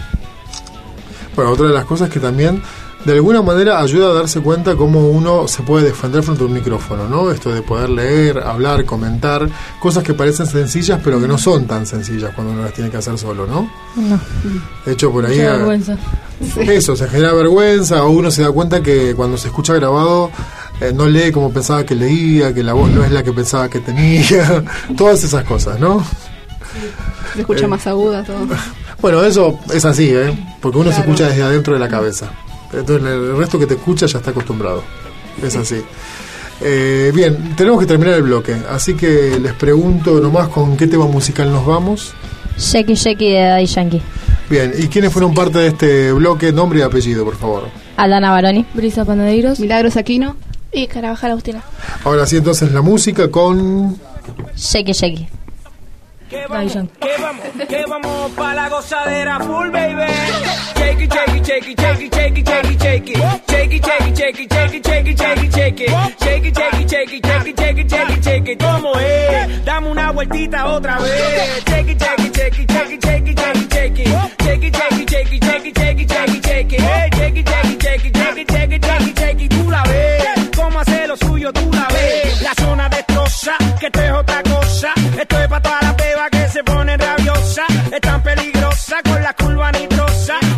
Bueno, otra de las cosas que también de alguna manera ayuda a darse cuenta cómo uno se puede defender frente a un micrófono, ¿no? Esto de poder leer, hablar, comentar, cosas que parecen sencillas pero que no son tan sencillas cuando uno las tiene que hacer solo, ¿no? No. De hecho, por ahí... Vergüenza. Eso, se genera vergüenza o uno se da cuenta que cuando se escucha grabado eh, no lee como pensaba que leía, que la voz no es la que pensaba que tenía, todas esas cosas, ¿no? Se escucha Eh, más aguda todo. Bueno, eso es así, ¿eh? Porque uno se escucha desde adentro de la cabeza. Entonces el resto que te escucha ya está acostumbrado. Es así. Eh, bien, tenemos que terminar el bloque, así que les pregunto nomás con qué tema musical nos vamos. Sheki Sheki de Daddy Yankee. Bien, ¿y quiénes fueron parte de este bloque? Nombre y apellido, por favor. Alana Baroni. Brisa Panadeiros. Milagros Aquino. Y Carabajal Agustina. Ahora sí, entonces la música con... Sheki Sheki. Daddy Yankee. Que vamos, que vamos pa' la gozadera full, baby. Shake it, shake it, shake it, shake it, shake it, shake it, shake it. Shake it, shake it, shake it, shake it, shake it, shake it, shake it. Shake it, shake it, shake it, shake it, shake it, shake it, shake it. ¿Cómo es? Dame una vueltita otra vez. Shake it, shake it, shake it, shake it, shake it, shake it, shake it. Shake it, shake it, shake it, shake it, shake it, shake it, shake it. Shake it, shake it, shake it, shake it, shake it, shake it, shake it. Tú la ves. Suyo, tú la ves. La zona destroza, que esto es otra cosa. Esto es pa' toda la beba que se pone rabiosa. Es tan peligrosa con la curva.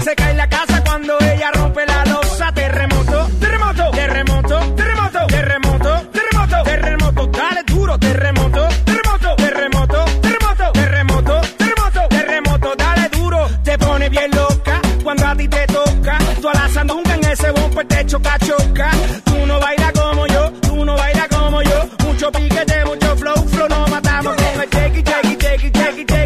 Se cae la casa cuando ella rompe la losa. Terremoto, terremoto, terremoto, terremoto, terremoto, terremoto, terremoto. Dale duro, terremoto, terremoto, terremoto, terremoto, terremoto, terremoto, terremoto. Dale duro, te pone bien loca cuando a ti te toca. Tú a la sandunga en ese bumper te choca, choca.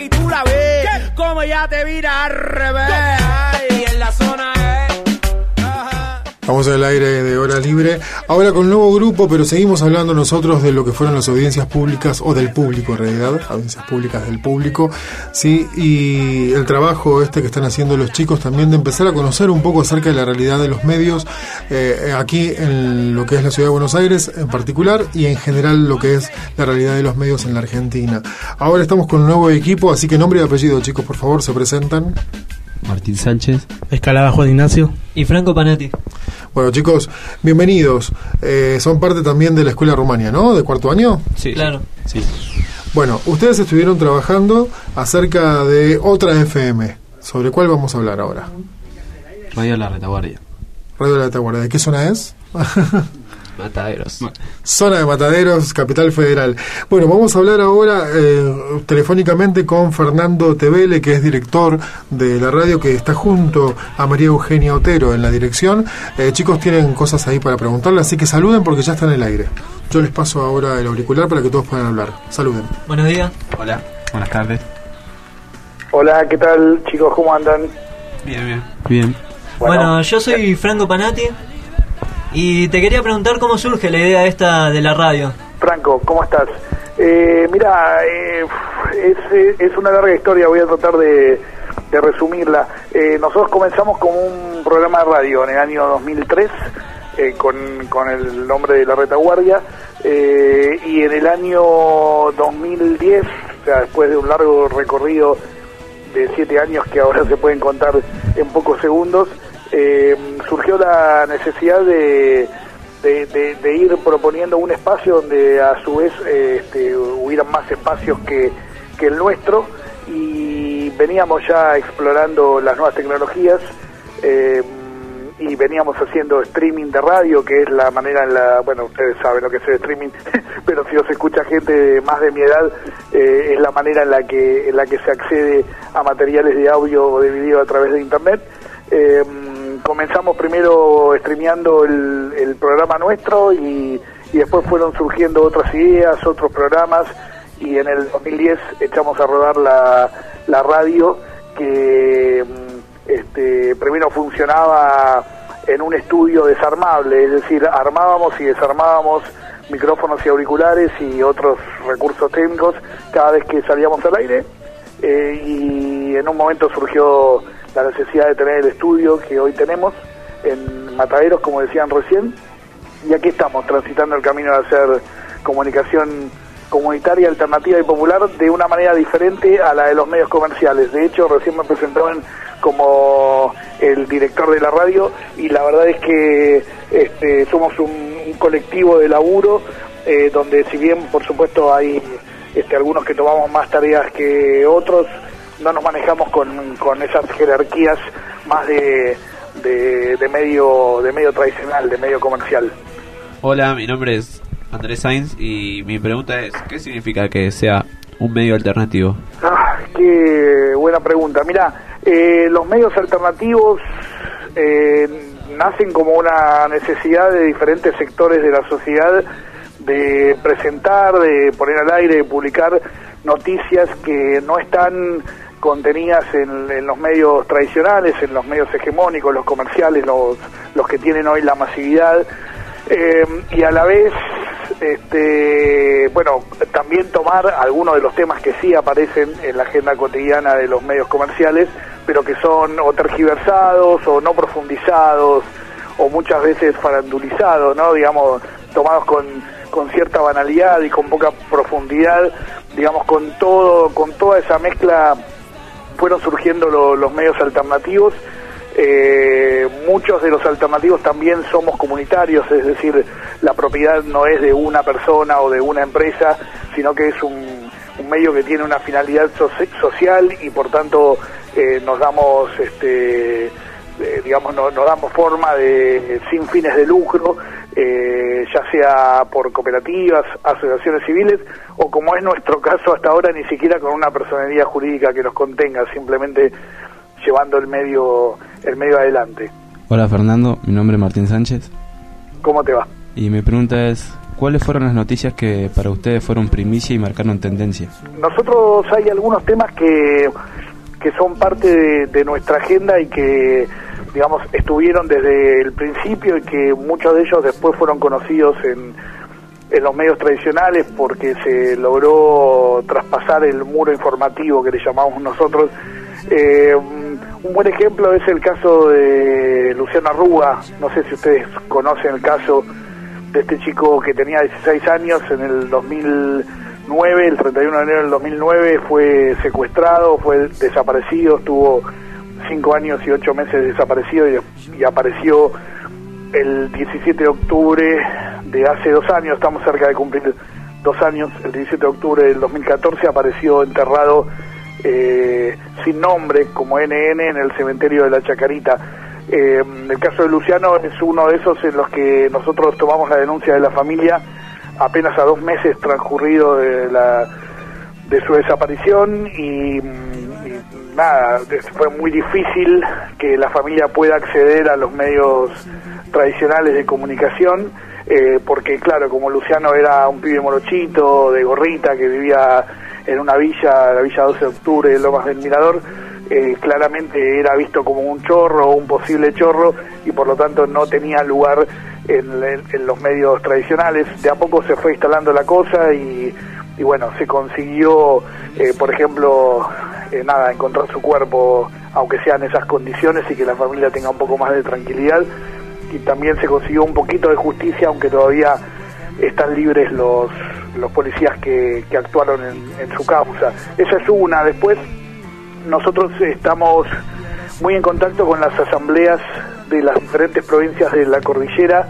it. Tú la ves, como ya te vira al revés. Estamos en el aire de hora libre. Ahora con un nuevo grupo, pero seguimos hablando nosotros de lo que fueron las audiencias públicas, o del público en realidad, audiencias públicas del público, ¿sí? Y el trabajo este que están haciendo los chicos también de empezar a conocer un poco acerca de la realidad de los medios, eh, aquí en lo que es la ciudad de Buenos Aires en particular, y en general lo que es la realidad de los medios en la Argentina. Ahora estamos con un nuevo equipo, así que nombre y apellido, chicos, por favor, se presentan. Martín Sánchez. Escalada Juan Ignacio. Y Franco Panati. Bueno, chicos, bienvenidos. Eh, son parte también de la Escuela Rumania, ¿no? ¿De cuarto año? Sí. Claro. Sí. Bueno, ustedes estuvieron trabajando acerca de otra FM. ¿Sobre cuál vamos a hablar ahora? Radio La Retaguardia. Radio La Retaguardia. ¿De qué zona es? Mataderos. Zona de Mataderos, Capital Federal. Bueno, vamos a hablar ahora eh, telefónicamente con Fernando Tevele, que es director de la radio, que está junto a María Eugenia Otero en la dirección. Eh, chicos, tienen cosas ahí para preguntarle, así que saluden porque ya están en el aire. Yo les paso ahora el auricular para que todos puedan hablar. Saluden. Buenos días. Hola. Buenas tardes. Hola, ¿qué tal chicos? ¿Cómo andan? Bien, bien. Bien. Bueno, Bueno, yo soy Franco Panati y te quería preguntar cómo surge la idea esta de la radio. Franco, ¿cómo estás? Eh, mira, eh, es, una larga historia, voy a tratar de, de resumirla. Eh, nosotros comenzamos con un programa de radio en el año 2003 eh, con, con el nombre de La Retaguardia eh, y en el año 2010, o sea, después de un largo recorrido de siete años que ahora se pueden contar en pocos segundos, eh, surgió la necesidad de, de, de- de ir proponiendo un espacio donde a su vez eh, este, hubieran más espacios que, el nuestro y veníamos ya explorando las nuevas tecnologías eh, y veníamos haciendo streaming de radio, que es la manera en la, bueno, ustedes saben lo que es el streaming, pero si os escucha gente más de mi edad, eh, es la manera en la que en la que se accede a materiales de audio o de video a través de internet. Comenzamos primero streameando el, programa nuestro y, después fueron surgiendo otras ideas, otros programas y en el 2010 echamos a rodar la, la radio que mm, este, primero funcionaba en un estudio desarmable, es decir, armábamos y desarmábamos micrófonos y auriculares y otros recursos técnicos cada vez que salíamos al aire eh, y en un momento surgió la necesidad de tener el estudio que hoy tenemos en Mataderos, como decían recién, y aquí estamos transitando el camino de hacer comunicación comunitaria, alternativa y popular de una manera diferente a la de los medios comerciales. De hecho, recién me presentaban como el director de la radio y la verdad es que este, somos un, un colectivo de laburo eh, donde si bien por supuesto hay este, algunos que tomamos más tareas que otros, no nos manejamos con, con esas jerarquías más de, de, de medio de medio tradicional, de medio comercial. Hola, mi nombre es Andrés Sainz y mi pregunta es, ¿qué significa que sea un medio alternativo? Ah, qué buena pregunta. Mira, eh, los medios alternativos eh, nacen como una necesidad de diferentes sectores de la sociedad de presentar, de poner al aire, de publicar noticias que no están contenidas en, en los medios tradicionales, en los medios hegemónicos, los comerciales, los, los que tienen hoy la masividad. Eh, y a la vez este bueno también tomar algunos de los temas que sí aparecen en la agenda cotidiana de los medios comerciales pero que son o tergiversados o no profundizados o muchas veces farandulizados no digamos tomados con, con cierta banalidad y con poca profundidad digamos con todo con toda esa mezcla fueron surgiendo lo- los medios alternativos eh, muchos de los alternativos también somos comunitarios, es decir, la propiedad no es de una persona o de una empresa, sino que es un, medio que tiene una finalidad so- social y por tanto eh, nos damos, este, eh, digamos, no- nos damos forma de sin fines de lucro, eh, ya sea por cooperativas, asociaciones civiles o como es nuestro caso hasta ahora ni siquiera con una personalidad jurídica que nos contenga, simplemente llevando el medio el medio adelante. Hola Fernando, mi nombre es Martín Sánchez ¿Cómo te va? y mi pregunta es, ¿cuáles fueron las noticias que para ustedes fueron primicia y marcaron tendencia? Nosotros hay algunos temas que, que son parte de, de nuestra agenda y que, digamos, estuvieron desde el principio y que muchos de ellos después fueron conocidos en, en los medios tradicionales porque se logró traspasar el muro informativo que le llamamos nosotros. Eh, un buen ejemplo es el caso de Luciano Arruga, no sé si ustedes conocen el caso de este chico que tenía 16 años en el 2009, el 31 de enero del 2009 fue secuestrado, fue desaparecido, estuvo 5 años y 8 meses desaparecido y, apareció el 17 de octubre de hace dos años, estamos cerca de cumplir dos años, el 17 de octubre del 2014 apareció enterrado eh, sin nombre como NN en el cementerio de la Chacarita. Eh, el caso de Luciano es uno de esos en los que nosotros tomamos la denuncia de la familia apenas a dos meses transcurrido de, la, de su desaparición y nada, fue muy difícil que la familia pueda acceder a los medios tradicionales de comunicación eh, porque claro, como Luciano era un pibe morochito, de gorrita, que vivía en una villa, la villa 12 de octubre Lomas del Mirador, eh, claramente era visto como un chorro un posible chorro y por lo tanto no tenía lugar en, en- en los medios tradicionales. De a poco se fue instalando la cosa y, y bueno, se consiguió, eh, por ejemplo, eh, nada, encontrar su cuerpo, aunque sean esas condiciones y que la familia tenga un poco más de tranquilidad. Y también se consiguió un poquito de justicia, aunque todavía están libres los, los policías que, que actuaron en, en su causa. Esa es una. Después, nosotros estamos muy en contacto con las asambleas de las diferentes provincias de la cordillera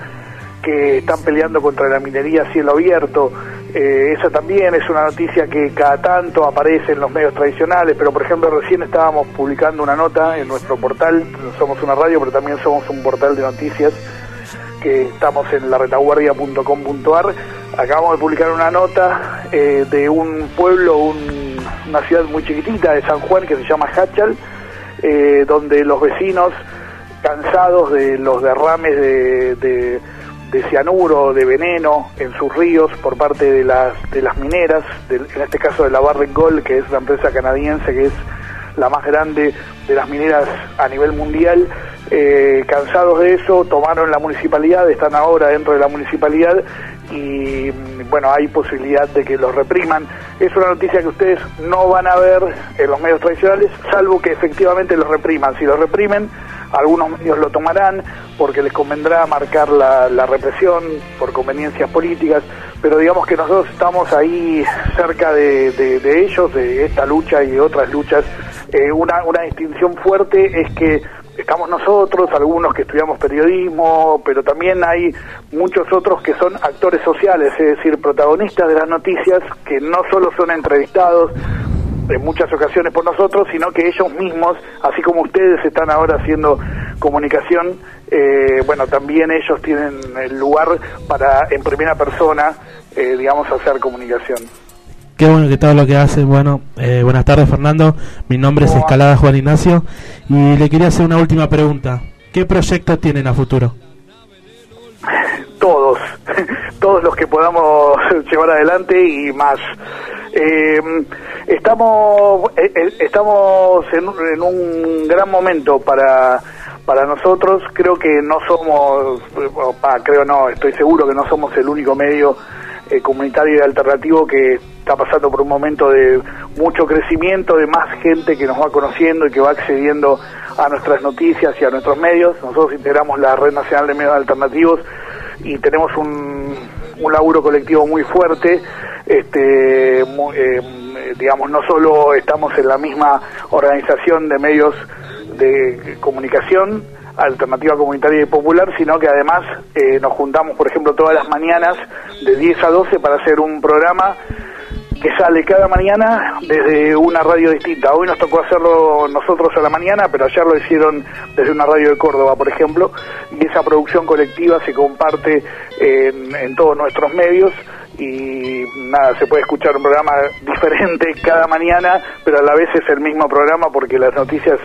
que están peleando contra la minería a cielo abierto. Eh, esa también es una noticia que cada tanto aparece en los medios tradicionales, pero por ejemplo recién estábamos publicando una nota en nuestro portal, somos una radio, pero también somos un portal de noticias que estamos en laretaguardia.com.ar. Acabamos de publicar una nota eh, de un pueblo, un- una ciudad muy chiquitita de San Juan que se llama Hachal, eh, donde los vecinos cansados de los derrames de, de, de cianuro, de veneno en sus ríos por parte de las, de las mineras, en este caso de la Barrick Gold, que es una empresa canadiense que es la más grande de las mineras a nivel mundial. Eh, cansados de eso, tomaron la municipalidad, están ahora dentro de la municipalidad y bueno, hay posibilidad de que los repriman. Es una noticia que ustedes no van a ver en los medios tradicionales, salvo que efectivamente los repriman. Si los reprimen, algunos medios lo tomarán porque les convendrá marcar la, represión por conveniencias políticas, pero digamos que nosotros estamos ahí cerca de ellos, de esta lucha y de otras luchas. Eh, una, una distinción fuerte es que estamos nosotros, algunos que estudiamos periodismo, pero también hay muchos otros que son actores sociales, es decir, protagonistas de las noticias que no solo son entrevistados en muchas ocasiones por nosotros, sino que ellos mismos, así como ustedes están ahora haciendo comunicación, eh, bueno, también ellos tienen el lugar para en primera persona, eh, digamos, hacer comunicación. Qué bueno que todo lo que hace. Bueno, eh, buenas tardes Fernando. Mi nombre es Escalada Juan Ignacio y le quería hacer una última pregunta. ¿Qué proyectos tienen a futuro? todos, todos los que podamos llevar adelante y más. Eh, estamos eh, estamos en, un- en un gran momento para para nosotros. Creo que no somos, eh, creo no, estoy seguro que no somos el único medio eh, comunitario y alternativo que está pasando por un momento de mucho crecimiento, de más gente que nos va conociendo y que va accediendo a nuestras noticias y a nuestros medios. Nosotros integramos la Red Nacional de Medios Alternativos y tenemos un, un laburo colectivo muy fuerte. Este, eh, digamos, no solo estamos en la misma organización de medios de comunicación, alternativa comunitaria y popular, sino que además eh, nos juntamos, por ejemplo, todas las mañanas de 10 a 12 para hacer un programa que sale cada mañana desde una radio distinta. Hoy nos tocó hacerlo nosotros a la mañana, pero ayer lo hicieron desde una radio de Córdoba, por ejemplo, y esa producción colectiva se comparte en, en todos nuestros medios y nada, se puede escuchar un programa diferente cada mañana, pero a la vez es el mismo programa porque las noticias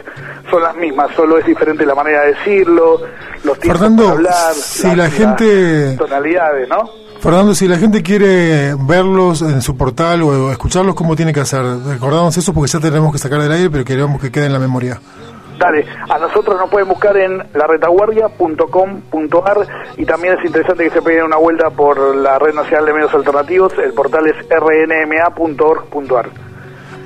son las mismas, solo es diferente la manera de decirlo, los tiempos Fernando, para hablar, si las- la las gente- tonalidades, ¿no? Fernando, si la gente quiere verlos en su portal o escucharlos, ¿cómo tiene que hacer? Recordamos eso porque ya tenemos que sacar del aire, pero queremos que quede en la memoria. Dale, a nosotros nos pueden buscar en laretaguardia.com.ar y también es interesante que se peguen una vuelta por la Red Nacional de Medios Alternativos, el portal es rnma.org.ar.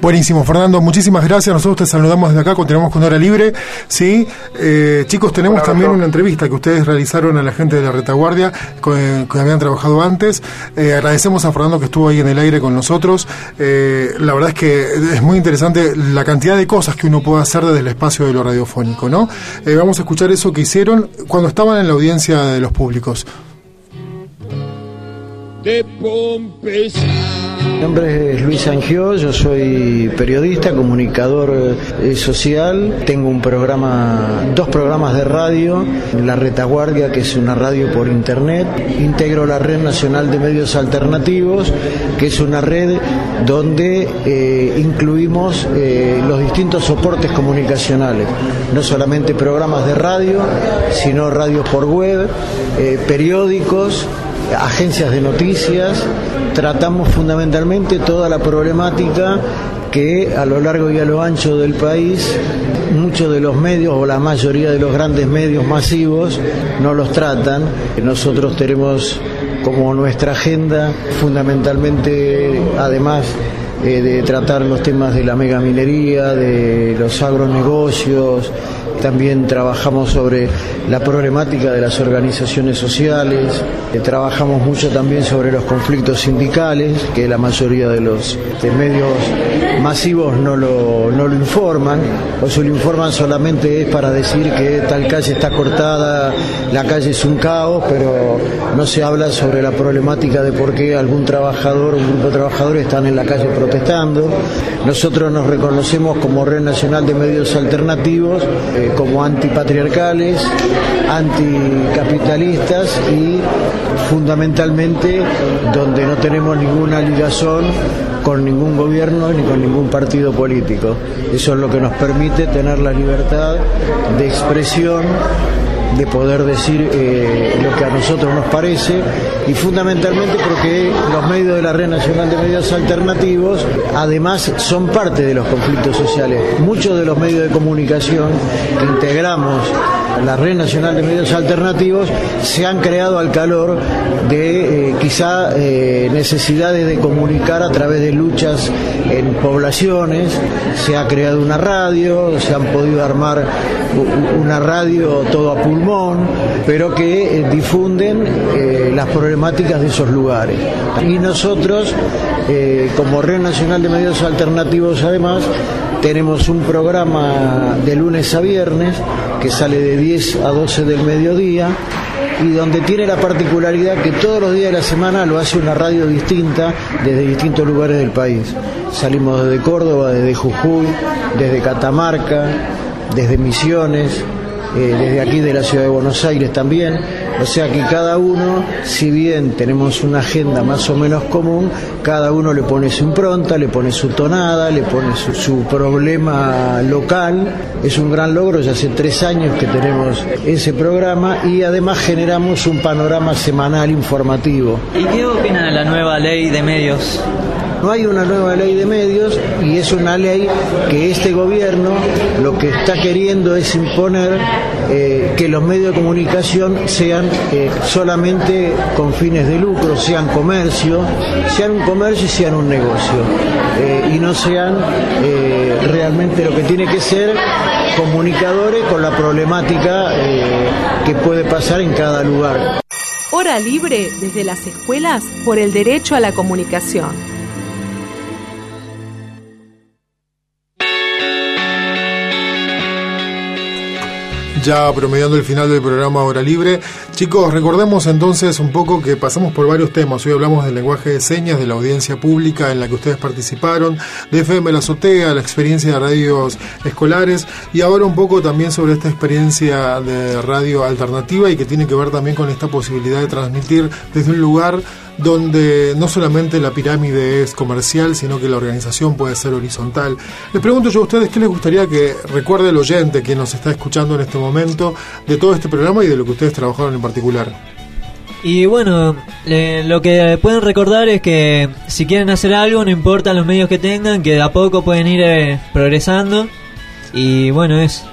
Buenísimo, Fernando, muchísimas gracias. Nosotros te saludamos desde acá, continuamos con Hora Libre. Sí, Eh, chicos, tenemos también una entrevista que ustedes realizaron a la gente de la retaguardia con- que habían trabajado antes. Eh, agradecemos a Fernando que estuvo ahí en el aire con nosotros. Eh, la verdad es que es muy interesante la cantidad de cosas que uno puede hacer desde el espacio de lo radiofónico, ¿no? Eh, vamos a escuchar eso que hicieron cuando estaban en la audiencia de los públicos. de Pompeya. Mi nombre es Luis Angió, yo soy periodista, comunicador eh, social, tengo un programa, dos programas de radio, La Retaguardia, que es una radio por internet, integro la Red Nacional de Medios Alternativos, que es una red donde eh, incluimos eh, los distintos soportes comunicacionales, no solamente programas de radio, sino radios por web, periódicos, agencias de noticias, tratamos fundamentalmente toda la problemática que a lo largo y a lo ancho del país muchos de los medios o la mayoría de los grandes medios masivos no los tratan. Nosotros tenemos como nuestra agenda fundamentalmente, además eh, de tratar los temas de la megaminería, de los agronegocios, también trabajamos sobre la problemática de las organizaciones sociales, eh, trabajamos mucho también sobre los conflictos sindicales, que la mayoría de los medios masivos no lo, no lo informan, o si lo informan solamente es para decir que tal calle está cortada, la calle es un caos, pero no se habla sobre la problemática de por qué algún trabajador, un grupo de trabajadores están en la calle protestando. Nosotros nos reconocemos como Red Nacional de Medios Alternativos, eh, como antipatriarcales, anticapitalistas y fundamentalmente donde no tenemos ninguna ligazón con ningún gobierno ni con ningún partido político. Eso es lo que nos permite tener la libertad de expresión de poder decir eh, lo que a nosotros nos parece y fundamentalmente porque los medios de la Red Nacional de Medios Alternativos además son parte de los conflictos sociales. Muchos de los medios de comunicación que integramos la Red Nacional de Medios Alternativos se han creado al calor de eh, quizá eh, necesidades de comunicar a través de luchas en poblaciones, se ha creado una radio, se han podido armar una radio todo a pulmón, pero que eh, difunden las problemáticas de esos lugares. Y nosotros, como Red Nacional de Medios Alternativos además, tenemos un programa de lunes a viernes que sale de 10 a 12 del mediodía y donde tiene la particularidad que todos los días de la semana lo hace una radio distinta desde distintos lugares del país. Salimos desde Córdoba, desde Jujuy, desde Catamarca, desde Misiones, eh, desde aquí de la ciudad de Buenos Aires también. O sea que cada uno, si bien tenemos una agenda más o menos común, cada uno le pone su impronta, le pone su tonada, le pone su, su problema local. Es un gran logro, ya hace tres años que tenemos ese programa y además generamos un panorama semanal informativo. ¿Y qué opinan de la nueva ley de medios? No hay una nueva ley de medios y es una ley que este gobierno lo que está queriendo es imponer eh, que los medios de comunicación sean eh, solamente con fines de lucro, sean comercio, sean un comercio y sean un negocio, eh, y no sean realmente lo que tiene que ser comunicadores con la problemática que puede pasar en cada lugar. Hora libre desde las escuelas por el derecho a la comunicación. Ya promediando el final del programa Hora Libre. Chicos, recordemos entonces un poco que pasamos por varios temas. Hoy hablamos del lenguaje de señas, de la audiencia pública en la que ustedes participaron, de FM La Azotea, la experiencia de radios escolares y ahora un poco también sobre esta experiencia de radio alternativa y que tiene que ver también con esta posibilidad de transmitir desde un lugar donde no solamente la pirámide es comercial, sino que la organización puede ser horizontal. Les pregunto yo a ustedes qué les gustaría que recuerde el oyente que nos está escuchando en este momento de todo este programa y de lo que ustedes trabajaron en particular. Y bueno, eh, lo que pueden recordar es que si quieren hacer algo, no importa los medios que tengan, que de a poco pueden ir eh, progresando. Y bueno, es.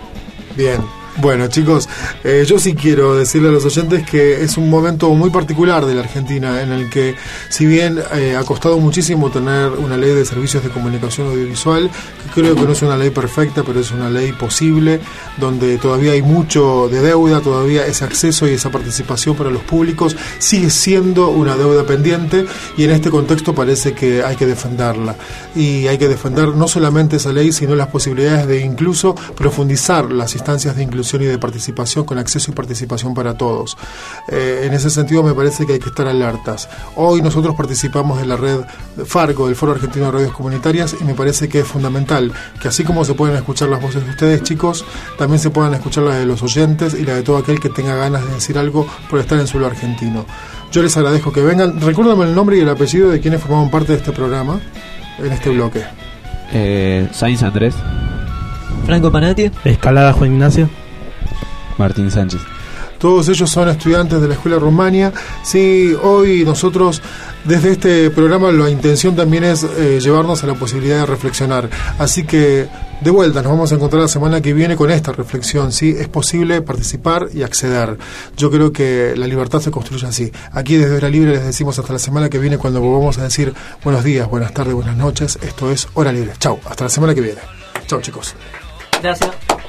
Bien. Bueno, chicos, eh, yo sí quiero decirle a los oyentes que es un momento muy particular de la Argentina en el que, si bien eh, ha costado muchísimo tener una ley de servicios de comunicación audiovisual, que creo que no es una ley perfecta, pero es una ley posible, donde todavía hay mucho de deuda, todavía ese acceso y esa participación para los públicos sigue siendo una deuda pendiente y en este contexto parece que hay que defenderla. Y hay que defender no solamente esa ley, sino las posibilidades de incluso profundizar las instancias de inclusión y de participación con acceso y participación para todos. Eh, en ese sentido me parece que hay que estar alertas. Hoy nosotros participamos de la red Farco, del Foro Argentino de Radios Comunitarias, y me parece que es fundamental que así como se pueden escuchar las voces de ustedes, chicos, también se puedan escuchar las de los oyentes y la de todo aquel que tenga ganas de decir algo por estar en suelo argentino. Yo les agradezco que vengan. Recuérdame el nombre y el apellido de quienes formaban parte de este programa en este bloque. Eh, Sainz Andrés. Franco Panati. Escalada Juan Ignacio. Martín Sánchez. Todos ellos son estudiantes de la Escuela Rumania. Sí, hoy nosotros desde este programa la intención también es eh, llevarnos a la posibilidad de reflexionar. Así que de vuelta nos vamos a encontrar la semana que viene con esta reflexión. Sí, es posible participar y acceder. Yo creo que la libertad se construye así. Aquí desde Hora Libre les decimos hasta la semana que viene cuando volvamos a decir buenos días, buenas tardes, buenas noches. Esto es Hora Libre. Chau, hasta la semana que viene. Chau chicos. Gracias.